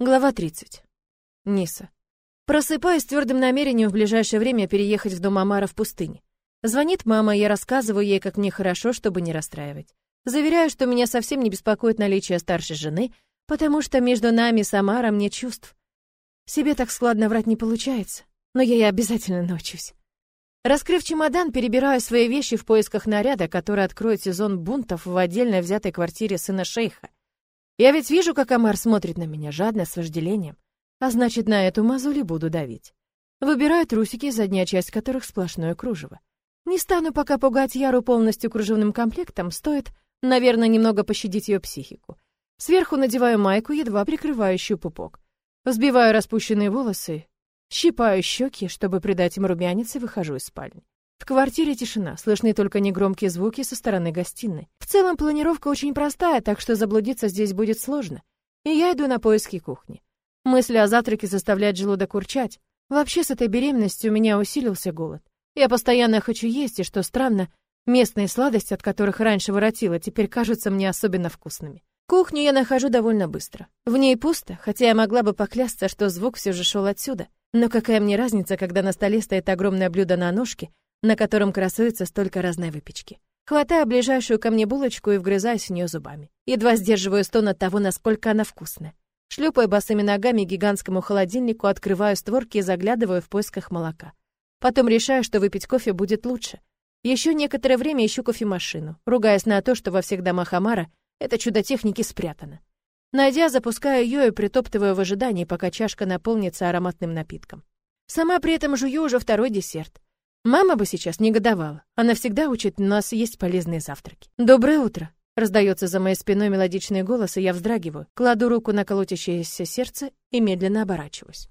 Глава 30. Ниса. Просыпаюсь с твердым намерением в ближайшее время переехать в дом Амара в пустыне. Звонит мама, я рассказываю ей, как мне хорошо, чтобы не расстраивать. Заверяю, что меня совсем не беспокоит наличие старшей жены, потому что между нами с Амаром нет чувств. Себе так складно врать не получается, но я и обязательно научусь. Раскрыв чемодан, перебираю свои вещи в поисках наряда, который откроет сезон бунтов в отдельно взятой квартире сына шейха. Я ведь вижу, как Амар смотрит на меня жадно, с вожделением. А значит, на эту мозоль буду давить. Выбираю трусики, задняя часть которых сплошное кружево. Не стану пока пугать Яру полностью кружевным комплектом, стоит, наверное, немного пощадить ее психику. Сверху надеваю майку, едва прикрывающую пупок. Взбиваю распущенные волосы, щипаю щеки, чтобы придать им румянец, и выхожу из спальни. В квартире тишина, слышны только негромкие звуки со стороны гостиной. В целом планировка очень простая, так что заблудиться здесь будет сложно. И я иду на поиски кухни. Мысли о завтраке заставляют желудок урчать. Вообще с этой беременностью у меня усилился голод. Я постоянно хочу есть, и что странно, местные сладости, от которых раньше воротила, теперь кажутся мне особенно вкусными. Кухню я нахожу довольно быстро. В ней пусто, хотя я могла бы поклясться, что звук все же шел отсюда. Но какая мне разница, когда на столе стоит огромное блюдо на ножке, на котором красуется столько разной выпечки. Хватаю ближайшую ко мне булочку и вгрызаюсь в нее зубами. Едва сдерживаю стон от того, насколько она вкусная. Шлепая босыми ногами гигантскому холодильнику, открываю створки и заглядываю в поисках молока. Потом решаю, что выпить кофе будет лучше. Еще некоторое время ищу кофемашину, ругаясь на то, что во всех домах Амара это чудо техники спрятано. Найдя, запускаю ее и притоптываю в ожидании, пока чашка наполнится ароматным напитком. Сама при этом жую уже второй десерт. Мама бы сейчас негодовала. Она всегда учит нас есть полезные завтраки. «Доброе утро!» Раздается за моей спиной мелодичный голос, и я вздрагиваю, кладу руку на колотящееся сердце и медленно оборачиваюсь.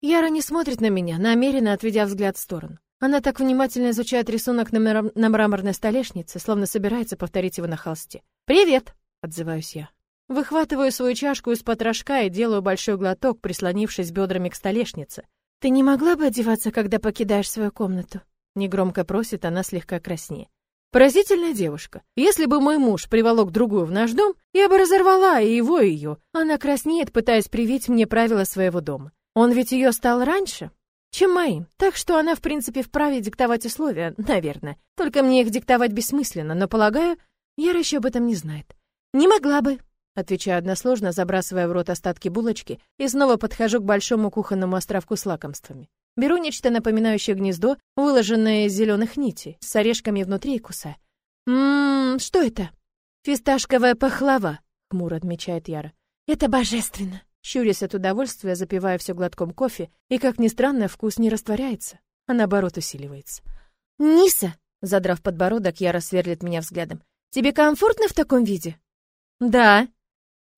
Яра не смотрит на меня, намеренно отведя взгляд в сторону. Она так внимательно изучает рисунок на, мрам на мраморной столешнице, словно собирается повторить его на холсте. «Привет!» — отзываюсь я. Выхватываю свою чашку из потрошка и делаю большой глоток, прислонившись бедрами к столешнице. «Ты не могла бы одеваться, когда покидаешь свою комнату?» Негромко просит она слегка краснее. Поразительная девушка. Если бы мой муж приволок другую в наш дом, я бы разорвала и его, и ее. Она краснеет, пытаясь привить мне правила своего дома. Он ведь ее стал раньше, чем моим. Так что она, в принципе, вправе диктовать условия, наверное. Только мне их диктовать бессмысленно, но, полагаю, Яра еще об этом не знает. Не могла бы, Отвечаю односложно, забрасывая в рот остатки булочки, и снова подхожу к большому кухонному островку с лакомствами. Беру нечто напоминающее гнездо, выложенное из зеленых нитей, с орешками внутри и кусаю. «Ммм, что это?» «Фисташковая пахлава», — хмуро отмечает Яра. «Это божественно!» Щурясь от удовольствия, запивая все глотком кофе, и, как ни странно, вкус не растворяется, а наоборот усиливается. «Ниса!» — задрав подбородок, Яра сверлит меня взглядом. «Тебе комфортно в таком виде?» «Да»,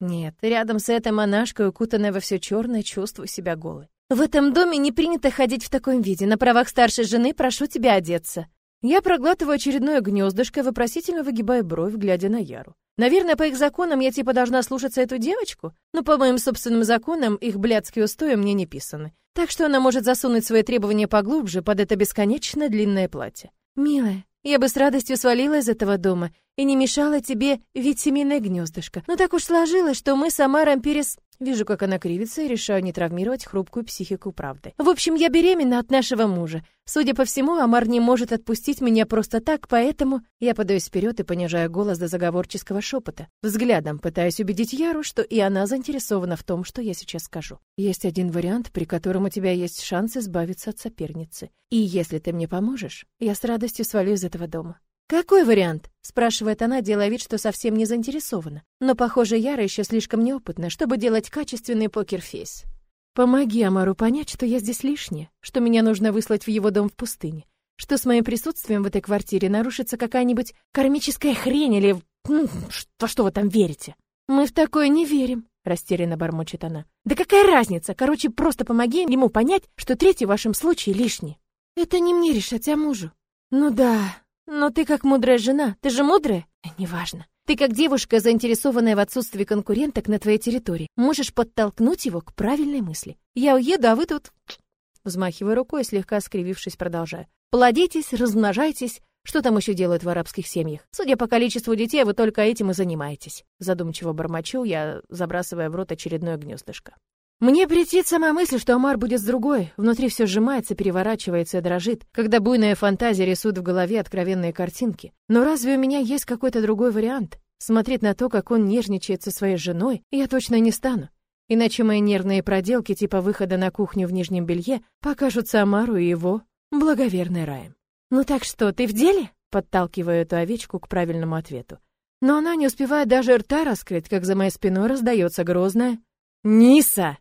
нет, рядом с этой монашкой, укутанной во все черное, чувствую себя голой. В этом доме не принято ходить в таком виде. На правах старшей жены прошу тебя одеться. Я проглатываю очередное гнездышко, вопросительно выгибая бровь, глядя на Яру. Наверное, по их законам я типа должна слушаться эту девочку, но по моим собственным законам их блядские устои мне не писаны. Так что она может засунуть свои требования поглубже под это бесконечно длинное платье. Милая, я бы с радостью свалила из этого дома и не мешала тебе ведь семейное гнездышко. Но так уж сложилось, что мы с Амаром перес... Вижу, как она кривится, и решаю не травмировать хрупкую психику правды. В общем, я беременна от нашего мужа. Судя по всему, Амар не может отпустить меня просто так, поэтому я подаюсь вперед и понижаю голос до заговорческого шепота. Взглядом пытаюсь убедить Яру, что и она заинтересована в том, что я сейчас скажу. Есть один вариант, при котором у тебя есть шанс избавиться от соперницы. И если ты мне поможешь, я с радостью свалю из этого дома. «Какой вариант?» — спрашивает она, делая вид, что совсем не заинтересована. Но, похоже, Яра еще слишком неопытна, чтобы делать качественный покерфейс. «Помоги Амару понять, что я здесь лишняя, что меня нужно выслать в его дом в пустыне, что с моим присутствием в этой квартире нарушится какая-нибудь кармическая хрень или... Во что вы там верите?» «Мы в такое не верим», — растерянно бормочет она. «Да какая разница? Короче, просто помоги ему понять, что третий в вашем случае лишний». «Это не мне решать, а мужу». «Ну да, но ты как мудрая жена, ты же мудрая? Неважно. Ты как девушка, заинтересованная в отсутствии конкуренток на твоей территории, можешь подтолкнуть его к правильной мысли. Я уеду, а вы тут... Взмахивая рукой, слегка скривившись, продолжаю. Плодитесь, размножайтесь, Что там еще делают в арабских семьях? Судя по количеству детей, вы только этим и занимаетесь. Задумчиво бормочу я, забрасывая в рот очередное гнездышко. Мне претит сама мысль, что Амар будет с другой. Внутри все сжимается, переворачивается и дрожит, когда буйная фантазия рисует в голове откровенные картинки. Но разве у меня есть какой-то другой вариант? Смотреть на то, как он нежничает со своей женой, я точно не стану. Иначе мои нервные проделки типа выхода на кухню в нижнем белье покажутся Амару и его благоверной раем. «Ну так что, ты в деле?» Подталкиваю эту овечку к правильному ответу. Но она не успевает даже рта раскрыть, как за моей спиной раздается грозное «Ниса!»